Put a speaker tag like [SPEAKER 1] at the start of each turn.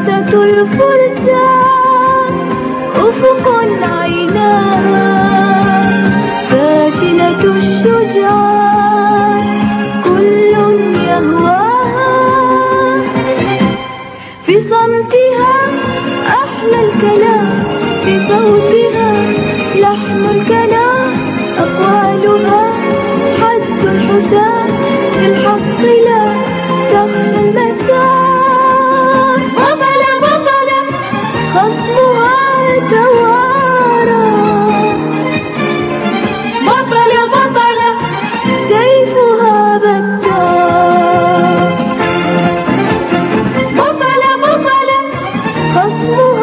[SPEAKER 1] فرصة الفرسان أفق عيناها. فاتنة الشجاع كل يهواها. في صمتها أحلى الكلام. في صوتها لحن الكلام. أقوالها حد الحسام في الحق لا Close.